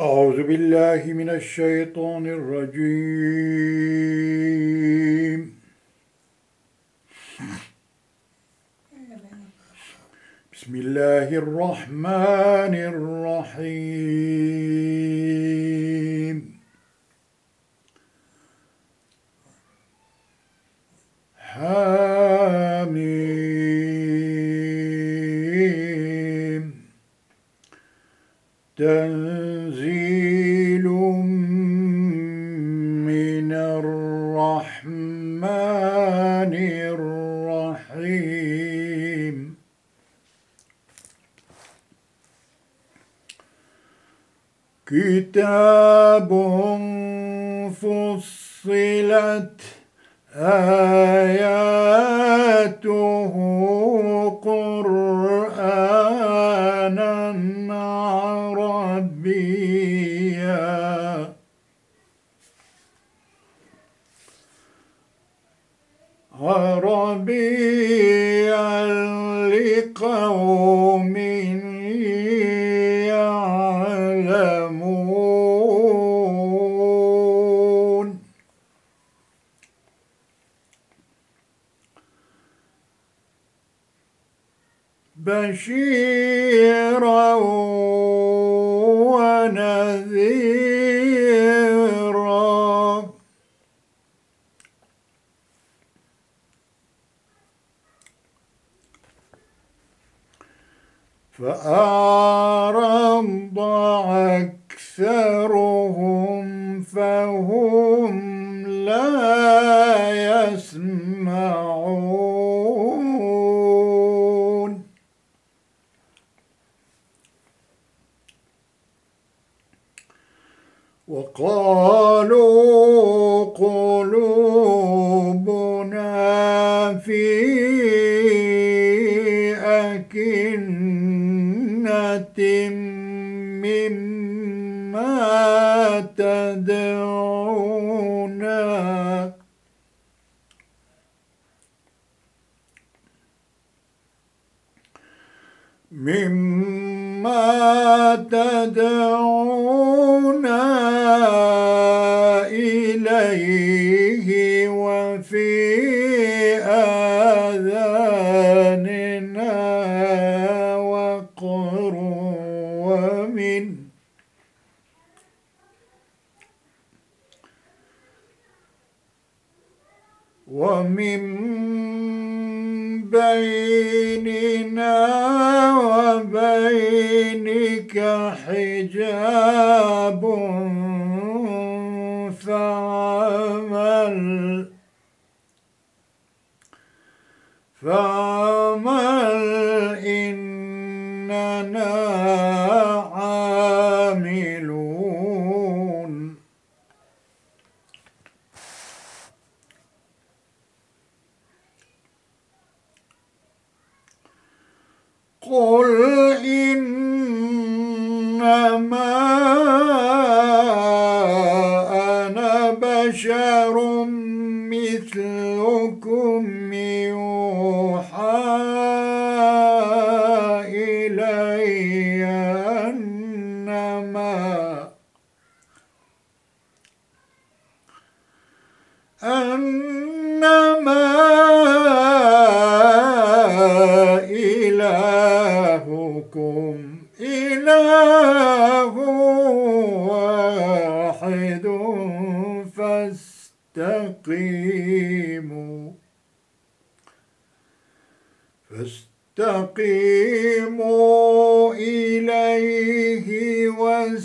أعوذ بالله من الشيطان الرجيم. بسم الله الرحمن الرحيم. حميم. تنزل كتاب فصلت آياته فأعرض أكثر قل إن فاستقيموا فاستقيموا إليه واستغفروه.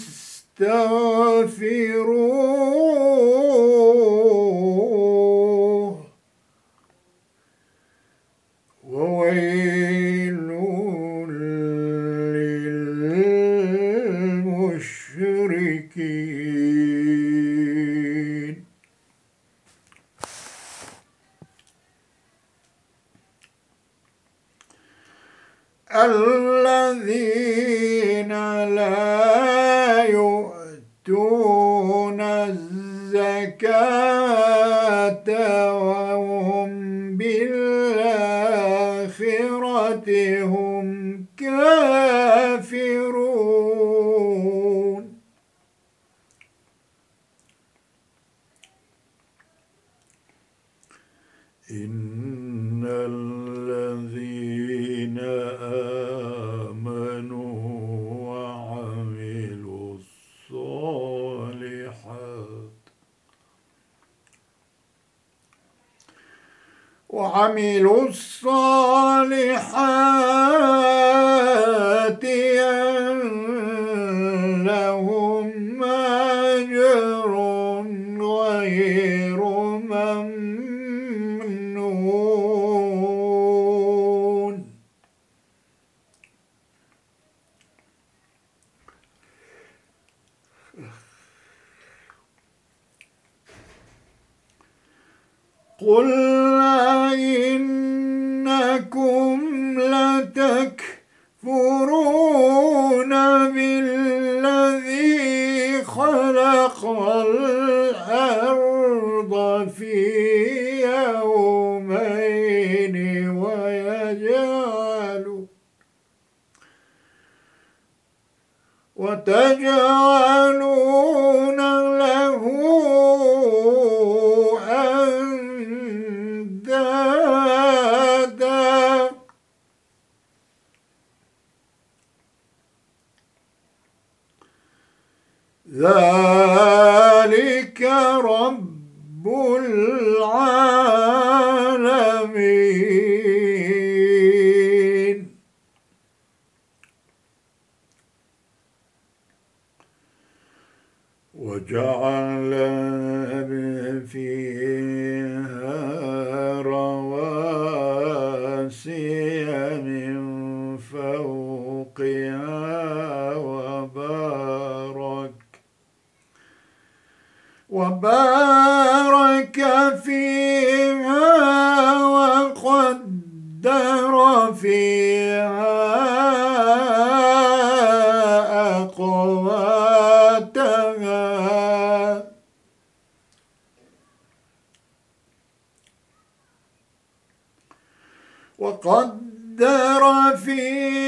وعملوا الصالحات وبارك فيها وقدر فيها أقواتها. وقدر فيها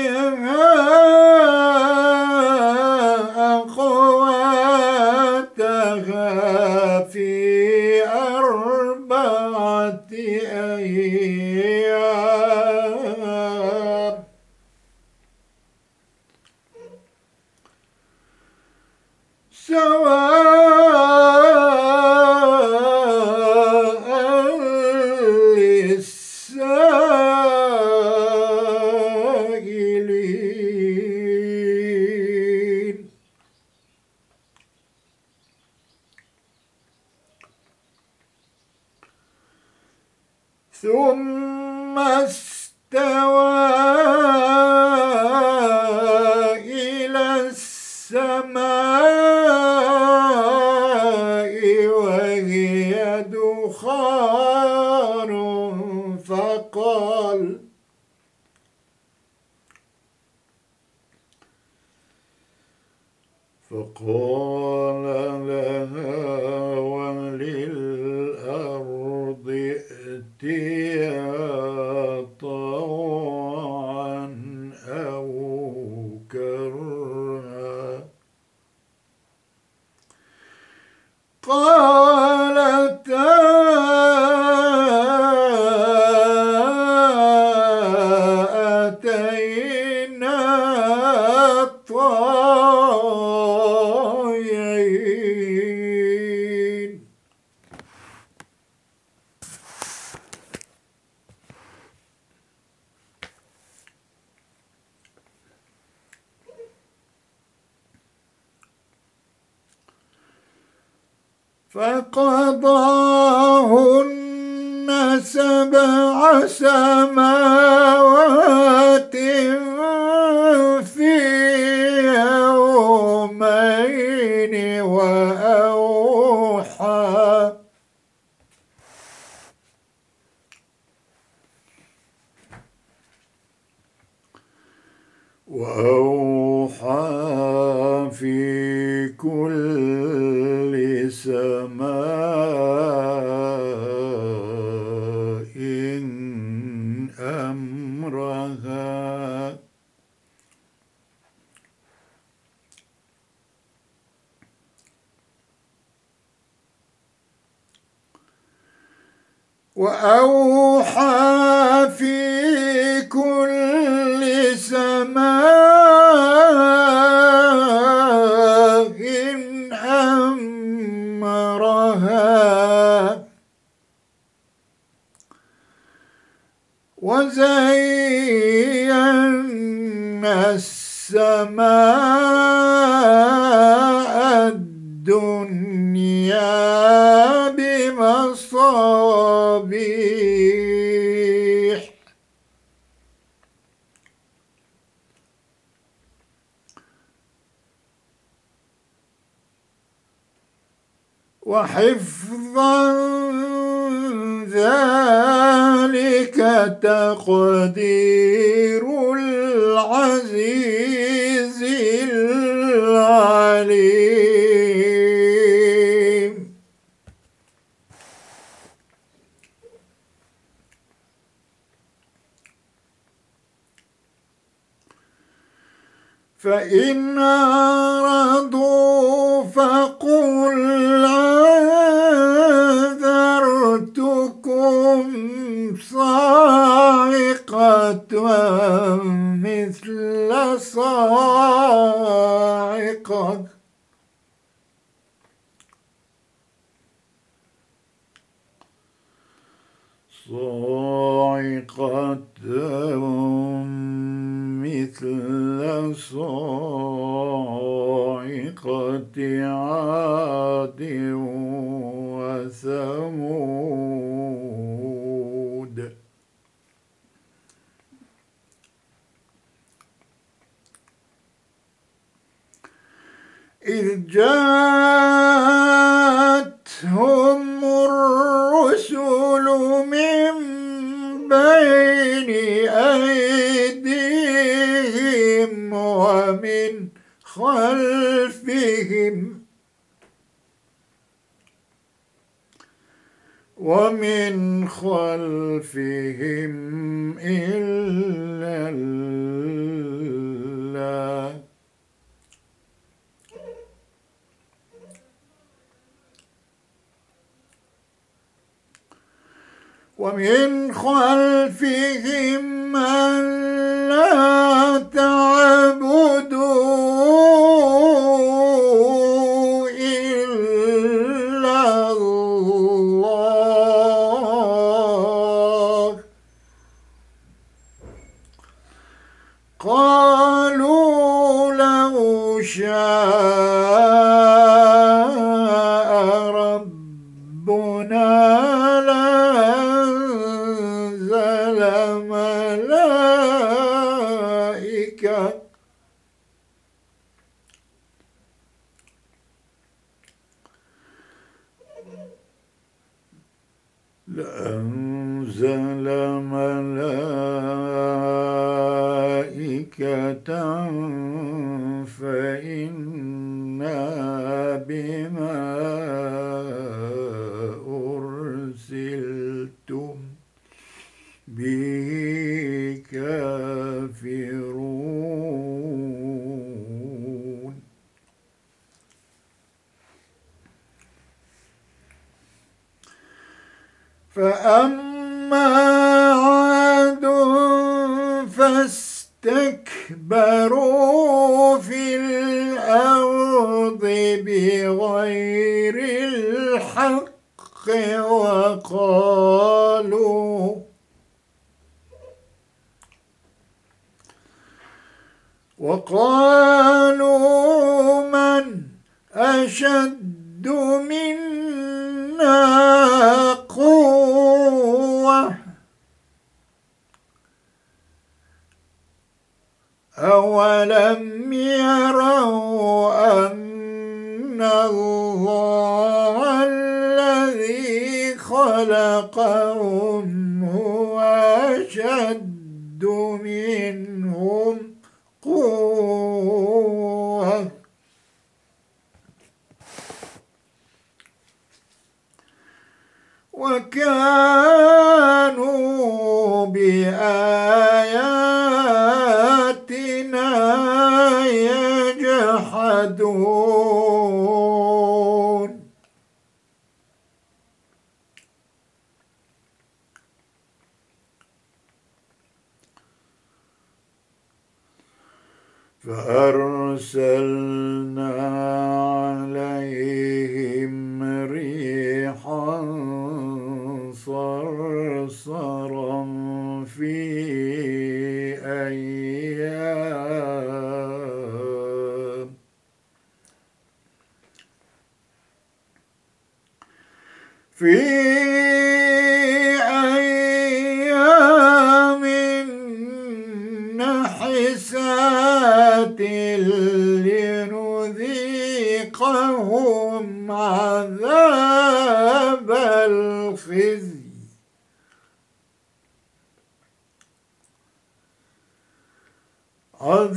Oh! بمصابيح وحفظا ذلك تقدير العزيز. فإن أرادوا فقل أنذرتكم صاعقة مثل صاعقة. صاعقة مثل صاعقة عاد وثمود. إذ جاءتهم الرسل من بين أيديهم ومن خلفهم ومن خلفهم إلا الله. ومن خلفهم ألا تعبدوا فأما عاد فاستكبروا في الأرض بغير الحق وقالوا وقالوا من أشد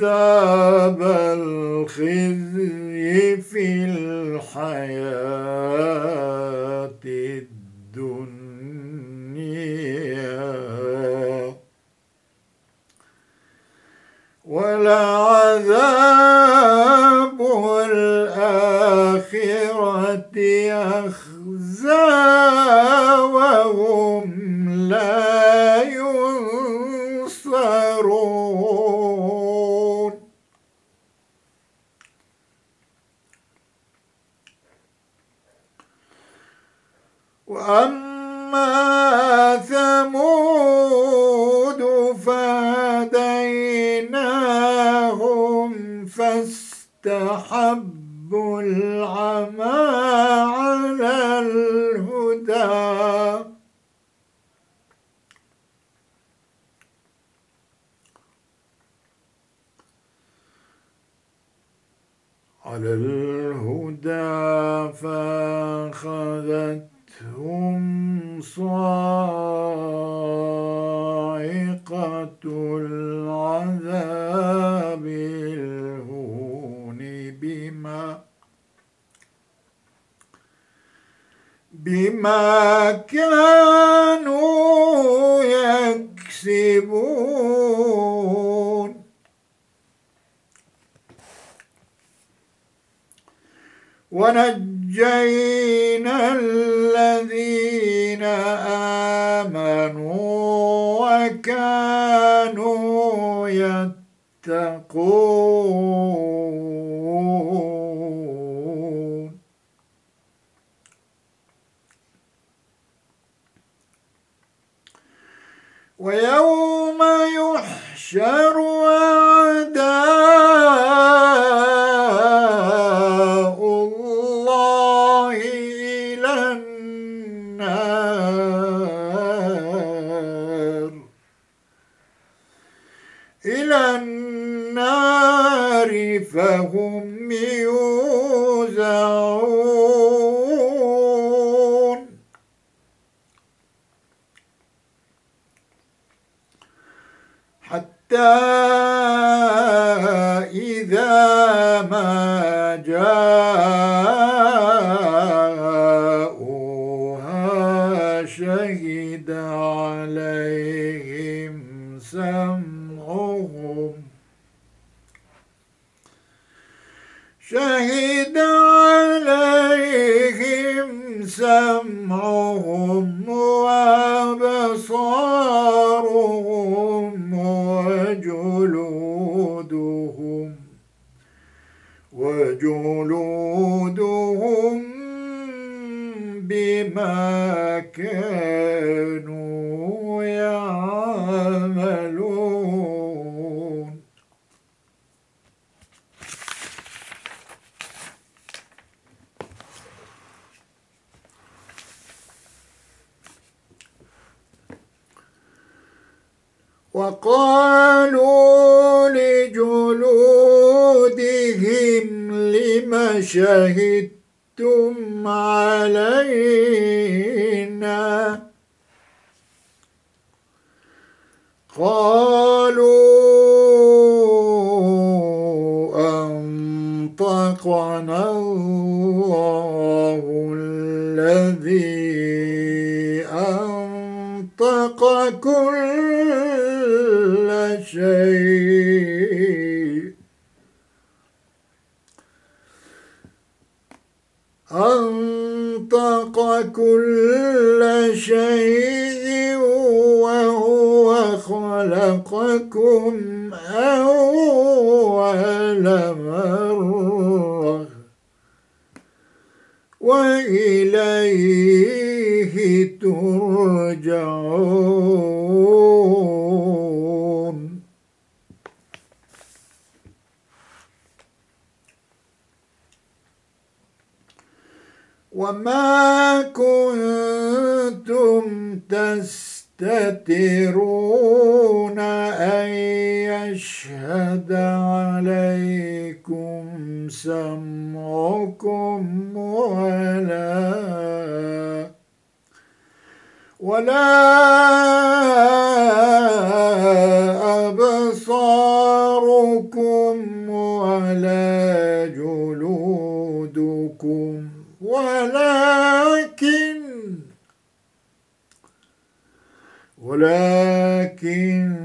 عذاب الخزي في الحياة. فاستحبوا العمى على الهدى على الهدى فأخذتهم صاعقة العذاب الهون بما بما كانوا يكسبون. ونجينا الذين آمنوا وكانوا يتقون. شهدتم علينا. قالوا أنطقنا الله الذي أنطق كل أنطق كل شيء وهو خلقكم أول مرة وإليه ترجعون. وما كنتم تستترون أن يشهد عليكم سمعكم ولا ولا ولكن ولكن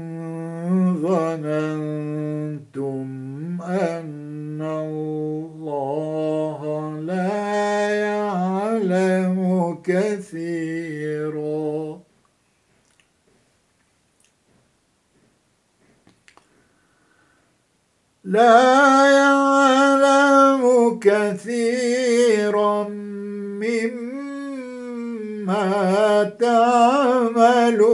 ظننتم أن الله لا يعلم كثيرا. لا يعلم كثيرا مما تعملون.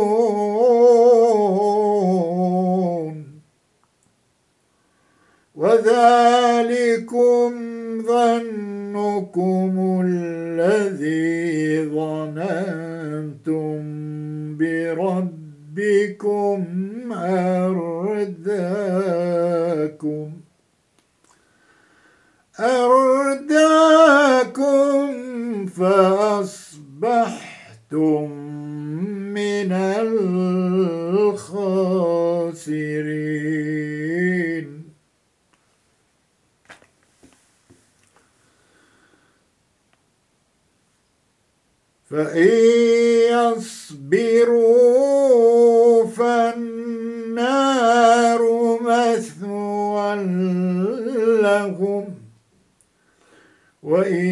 وذلكم ظنكم الذي ظننتم بربكم أرداكم أرداكم فأصبحتم من الخاسرين فإن يصبروا فالنار مثوى لهم وإن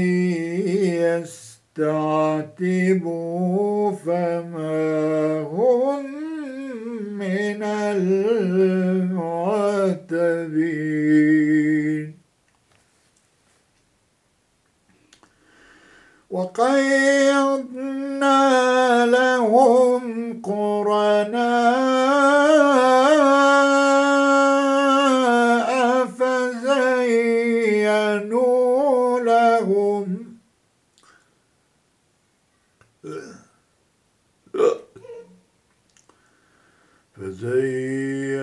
يستعتبوا فما هم من المعتبين وقيضنا لهم قرناء فزينوا لهم. فزينوا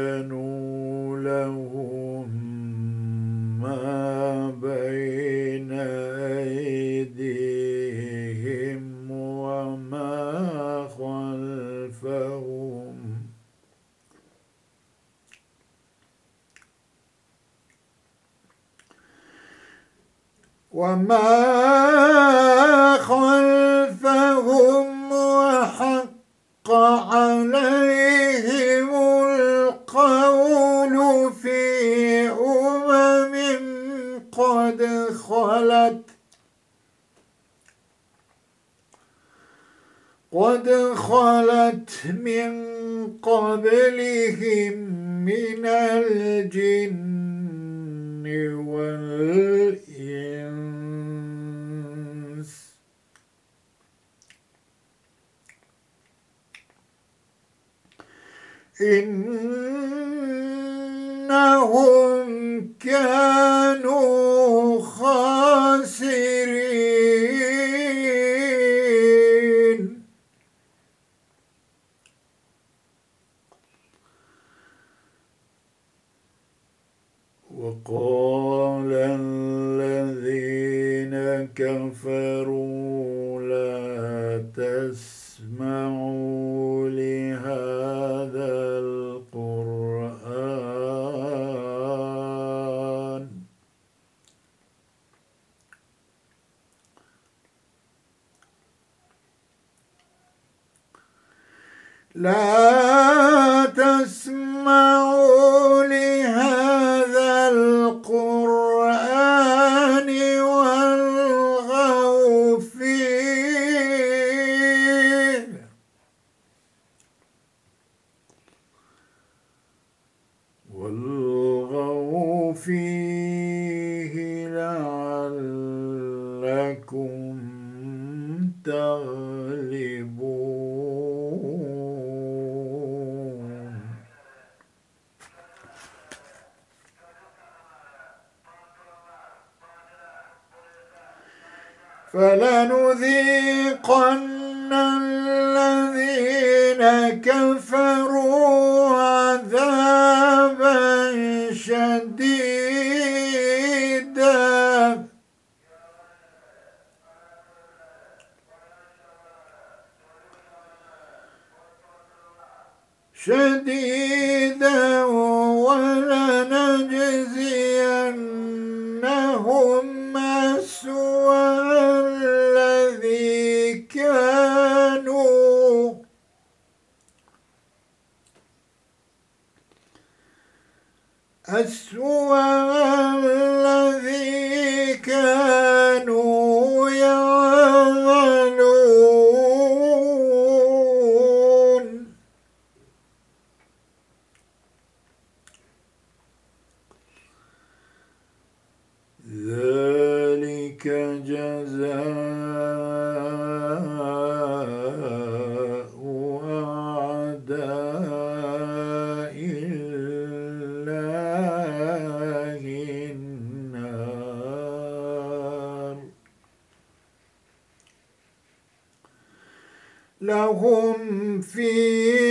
لهم فيها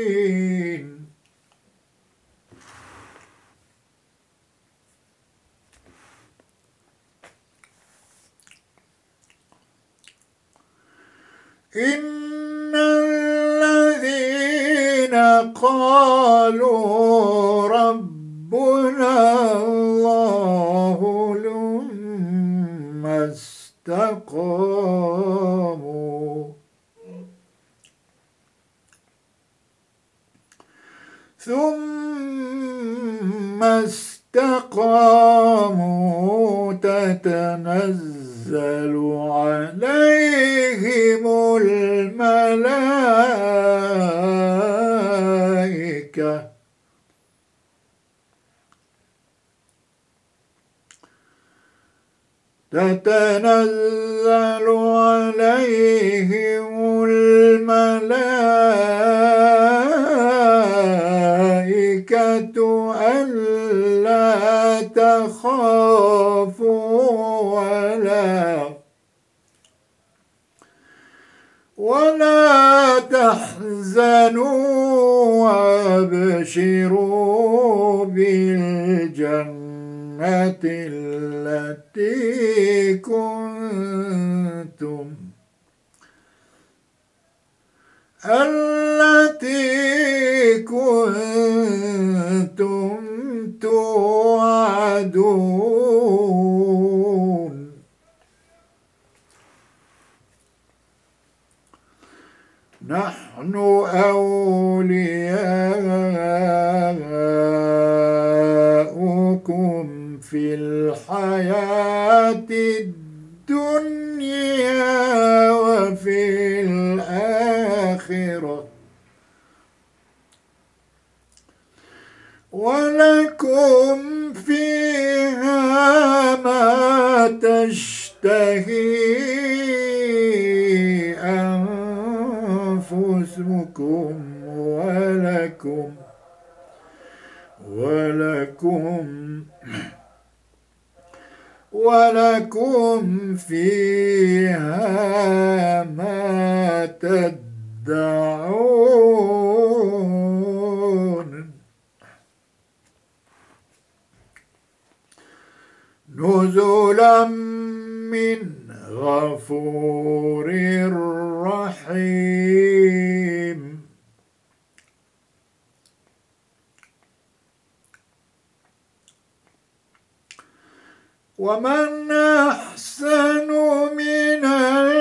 الأسفلين إن الذين قالوا ربنا الله ثم استقاموا ثم استقاموا تتنزل عليهم الملائكة. تتنزل عليهم ألا تخافوا ولا ولا تحزنوا وابشروا بالجنة التي كنتم التي كنتم توعدون. نحن أولياؤكم في الحياة الدنيا وفي الآخرة ولكم فيها ما تشتهي أنفسكم ولكم ولكم ولكم فيها ما تدعون. نزلا من غفور رحيم. ومن أحسن من القول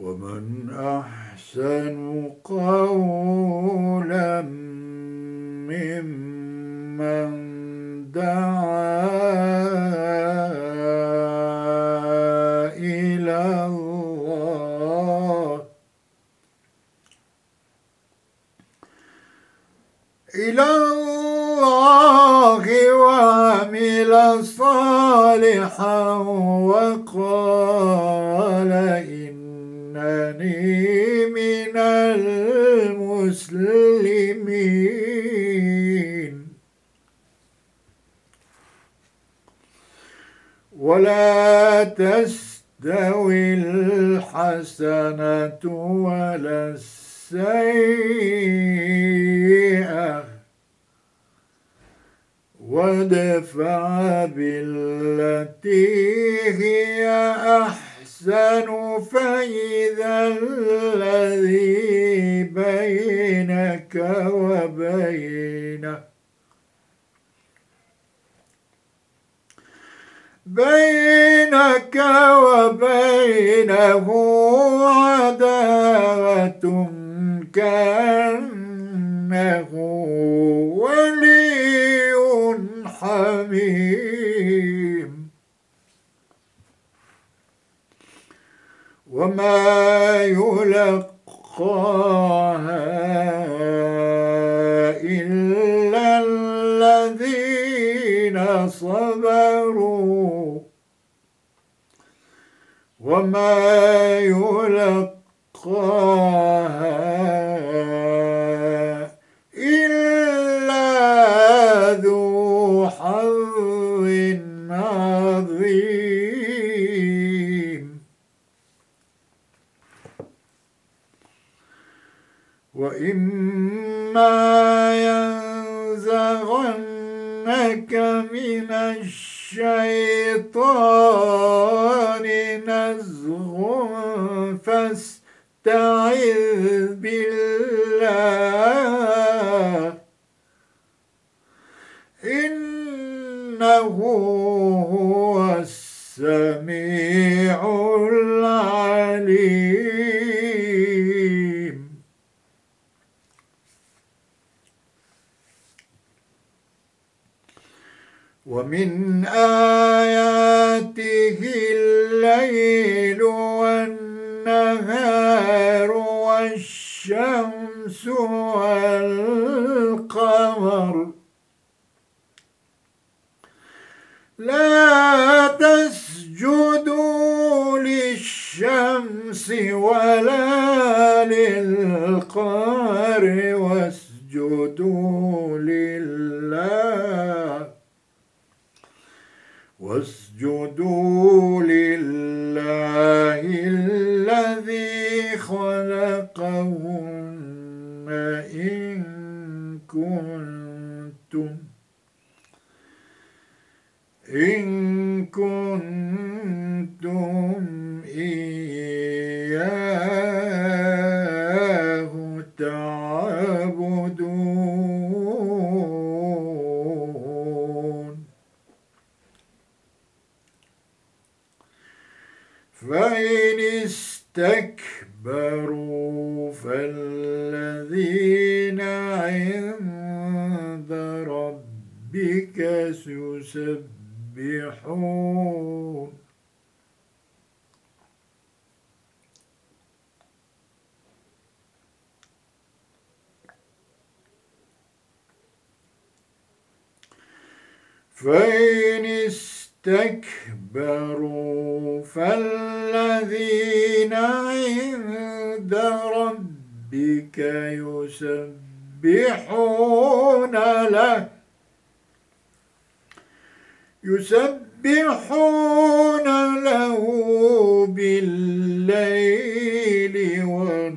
ومن أحسن قولا ممن دعا إلى الله. وعمل صالحا وقال ولا تستوي الحسنة ولا السيئة. وادفع بالتي هي أحسن فإذا الذي بينك وبينه بينك وبينه عداوة كأنه ولي حميم. وما يلقاها إلا الذين صبروا. وما يلقاها وإما ينزغنك من الشيطان نزغ فاستعذ بالله. إنه هو السميع ومن آياته الليل والنهار والشمس والقمر. لا تسجدوا للشمس ولا للقمر واسجدوا لله. واسجدوا لله الذي خلقهن إن كنتم إن كنتم إياه تعبدون فإن استكبروا فالذين عند ربك يسبحون فإن استكبروا فالذين عند ربك يسبحون له يسبحون له بالليل والنهار.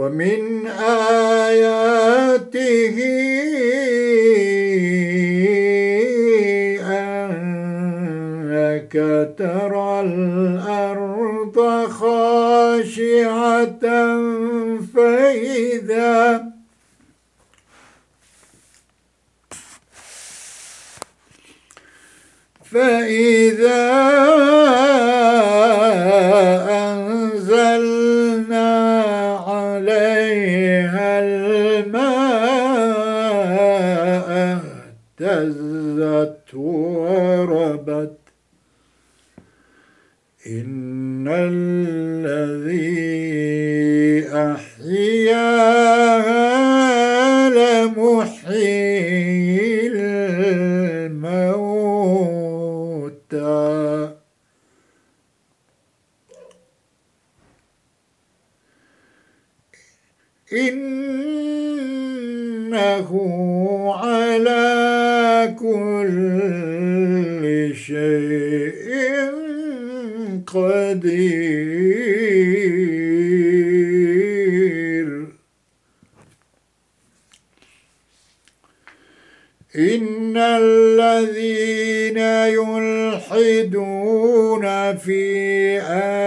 ومن آياته إنك ترى الأرض خاشعة فإذا فإذا وربت إن الذي أحياها لمحيي الموتى. إنه كل شيء قدير. إن الذين يلحدون في آيات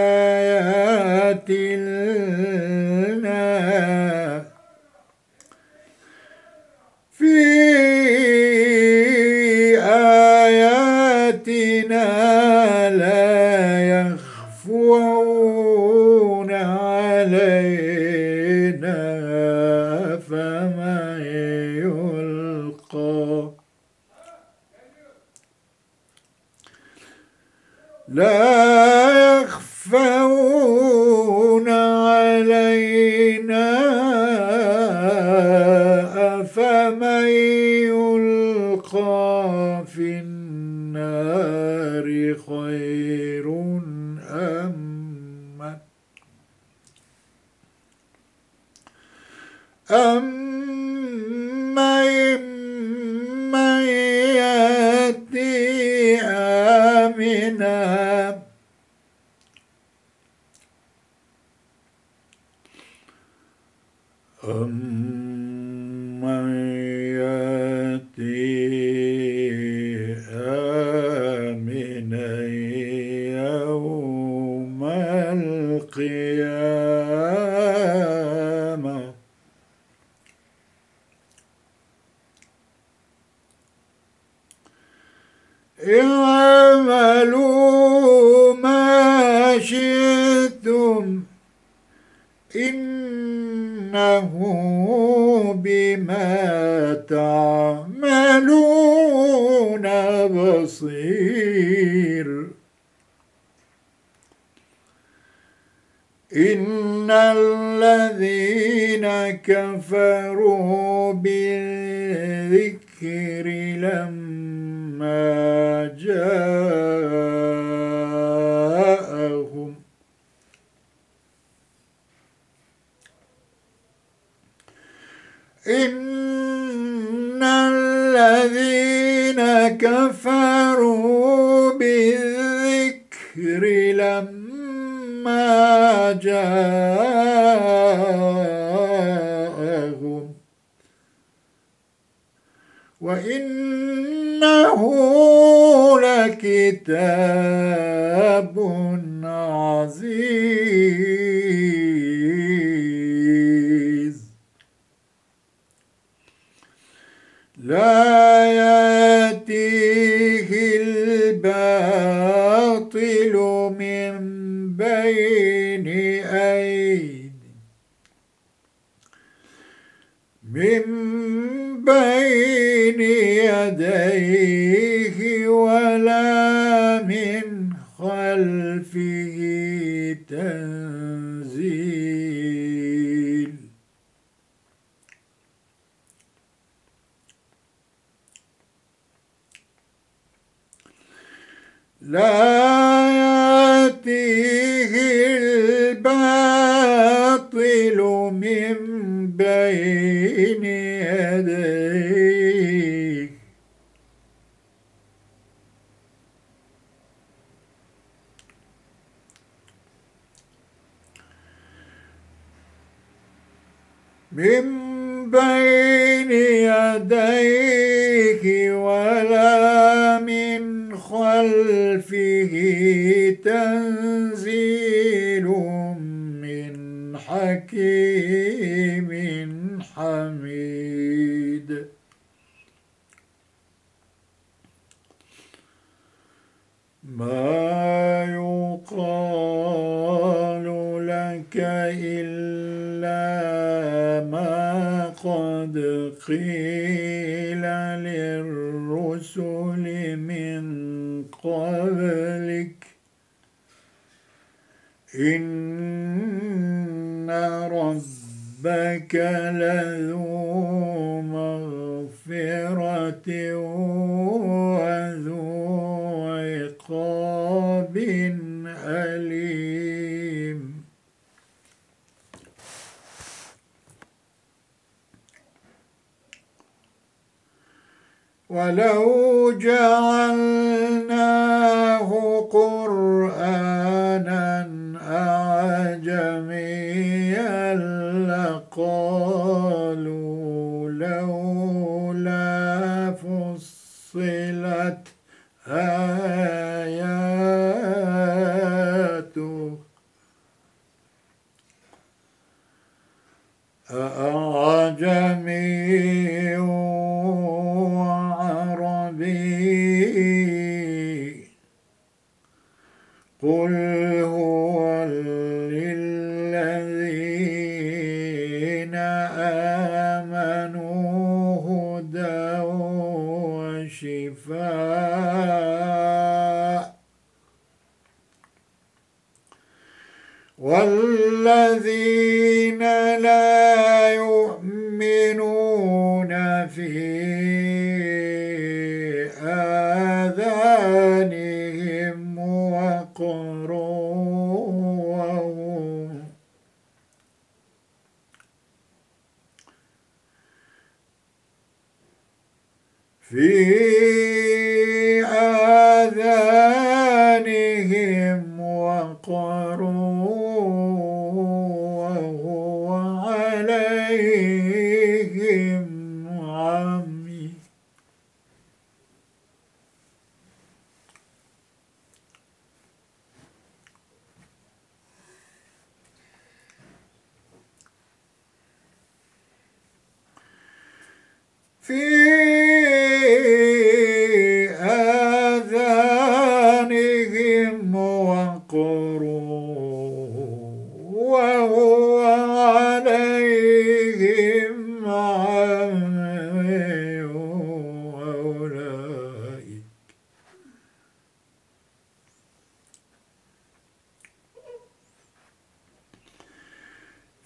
لا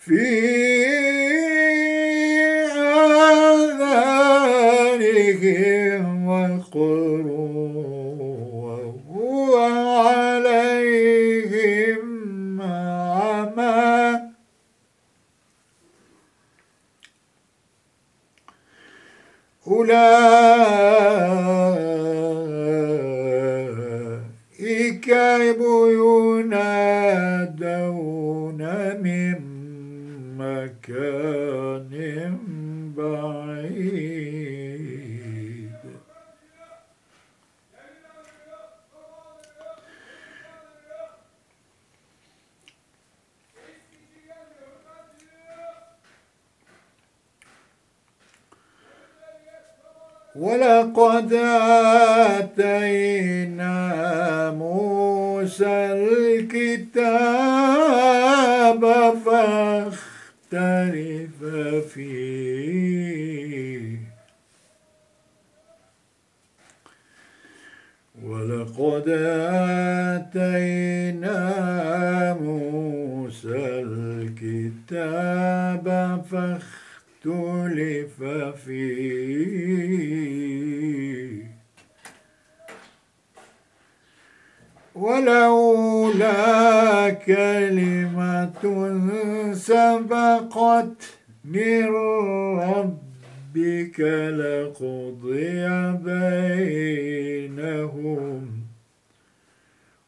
في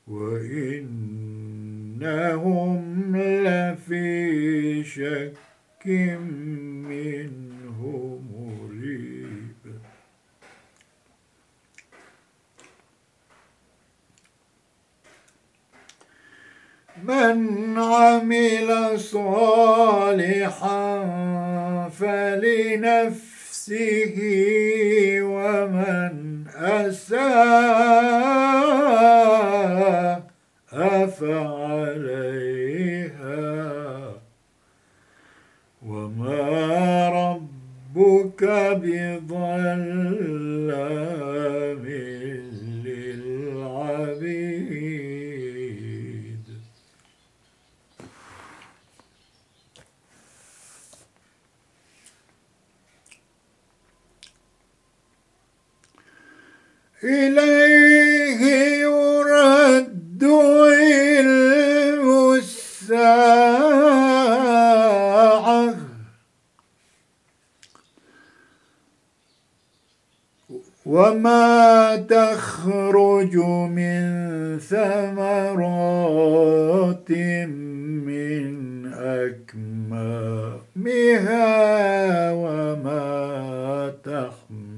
وإنهم لفي شك منه مريب. من عمل صالحا فلنفسه ومن أساء فعليها وما ربك بظلام. إليه يرد علم الساعة وما تخرج من ثمرات من أكمامها وما تحمل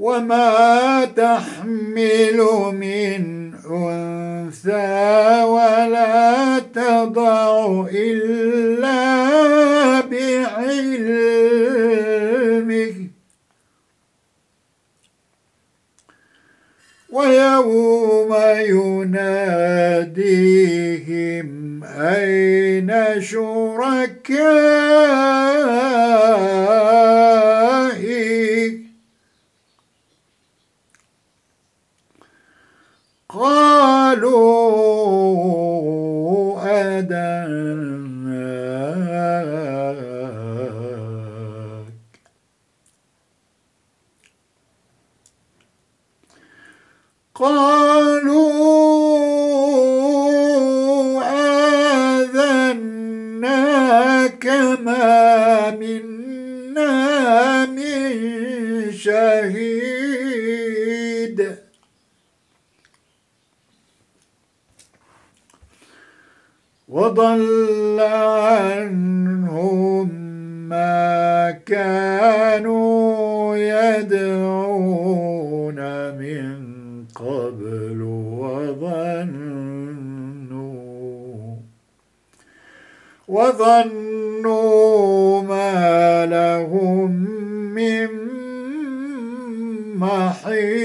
وما تحمل من أنثى ولا تضع إلا بعلمه. ويوم يناديهم أين شركائي قالوا أدناك قالوا آذناك ما منا من شهيد وضل عنهم ما كانوا يدعون من قبل وظنوا وظنوا ما لهم من محيص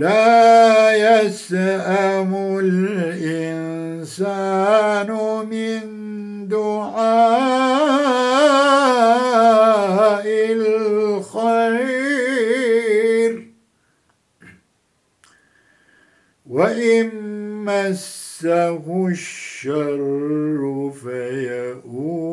لا يسأم الإنسان من دعاء الخير. وإن مسه الشر فيئوس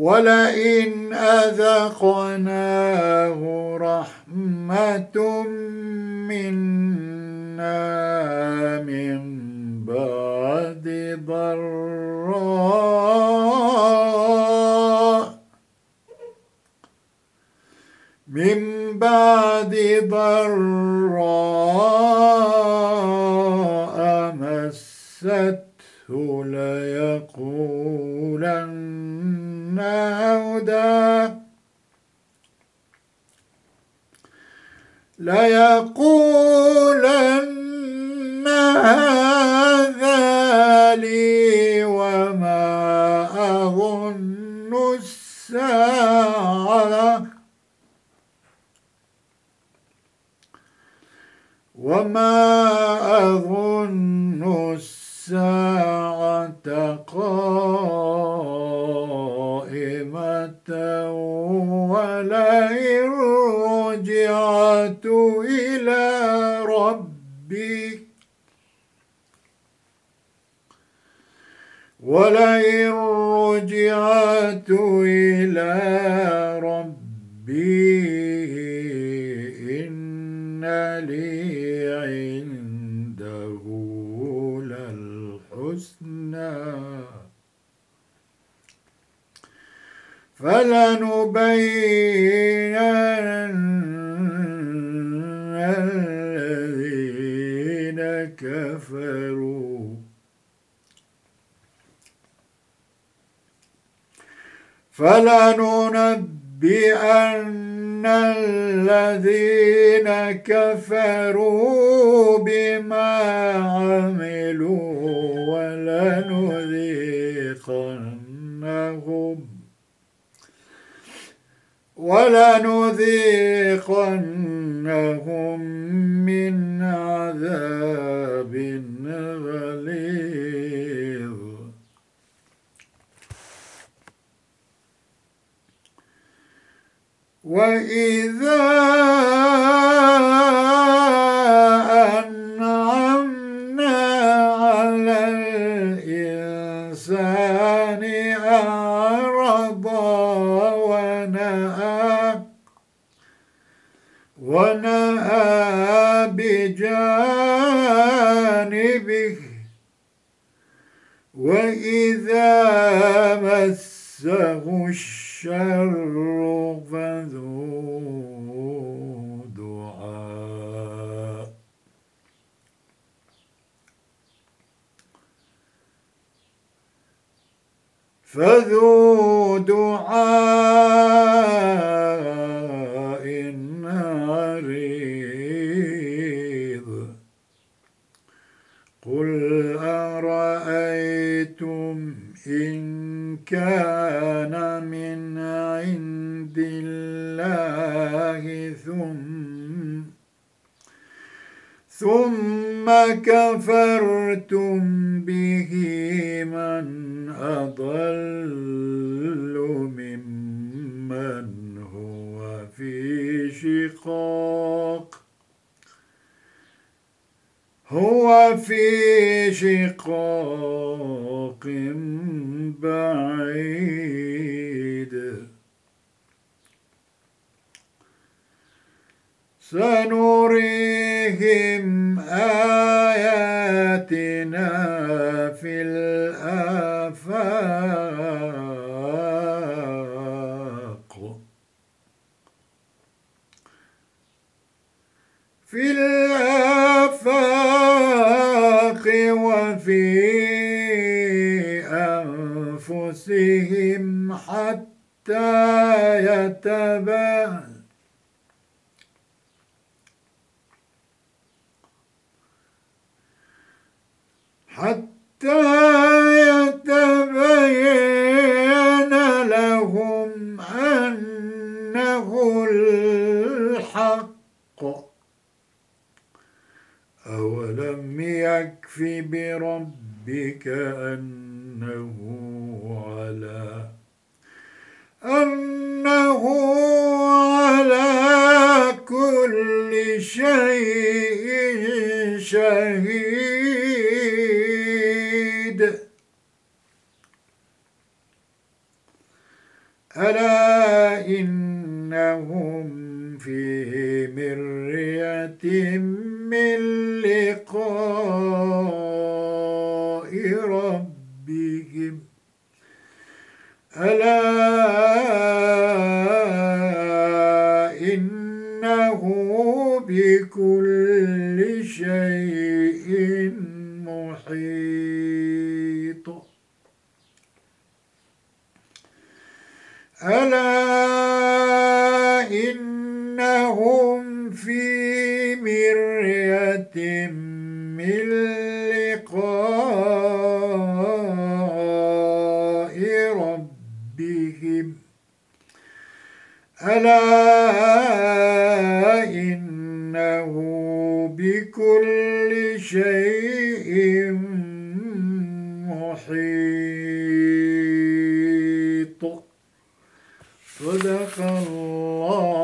ولئن أذقناه رحمة منا من بعد ضراء من بعد ضراء مسته ليقولن هدى ليقولن هذا لي وما أظن الساعة. وما أظن الساعة قائمة ولئن رجعت إلى ربي ولئن رجعت إلى ربي إن لي عنده للحسنى فلنبين الذين كفروا. فلننبئن الذين كفروا بما عملوا ولنذيقنهم ولنذيقنهم من عذاب غليظ. وإذا بجانبه وإذا مسه الشر فذو دعاء. فذو دعاء. إن كان من عند الله ثم ثم كفرتم به من أضل ممن هو في شقاق. هو في شقاق بعيد. سنريهم آياتنا في الآفاق. في الآفاق وفي أنفسهم حتى يتبين حتى يتبين لهم أنه الحق. أولم يكف بربك أنه على أنه على كل شيء شهيد ألا إنهم في مرية من لقاء ربهم. ألا إنه بكل شيء محيط. ألا إنهم في مرية من لقاء ربهم. ألا إنه بكل شيء محيط. صدق الله